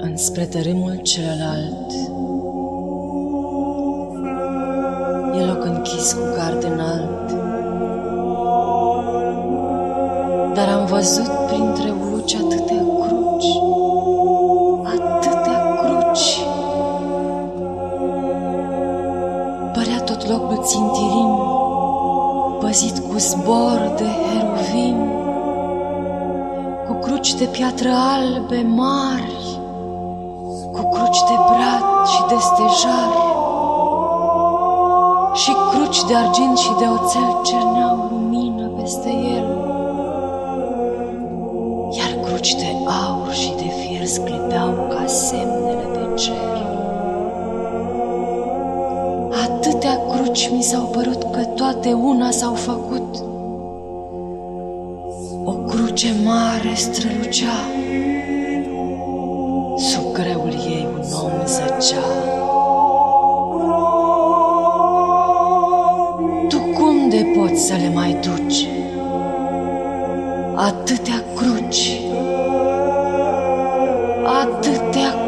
înspre tărâmul celălalt. E loc închis cu gard înalt, dar am văzut printre uluci atâtea cruci, atâtea cruci. Părea tot locul țintirim, păzit cu zbor de heruvim, cu cruci de piatră albe mari, cu cruci de brad și de stejar, și cruci de argint și de oțel cerneau lumină peste el, iar cruci de aur și de fier sclipeau ca semnele pe cer. Atâtea cruci mi s-au părut că toate una s-au făcut. O cruce mare strălucea, sub greul somn zăcea. Tu cum de poți să le mai duci? Atâtea cruci, atâtea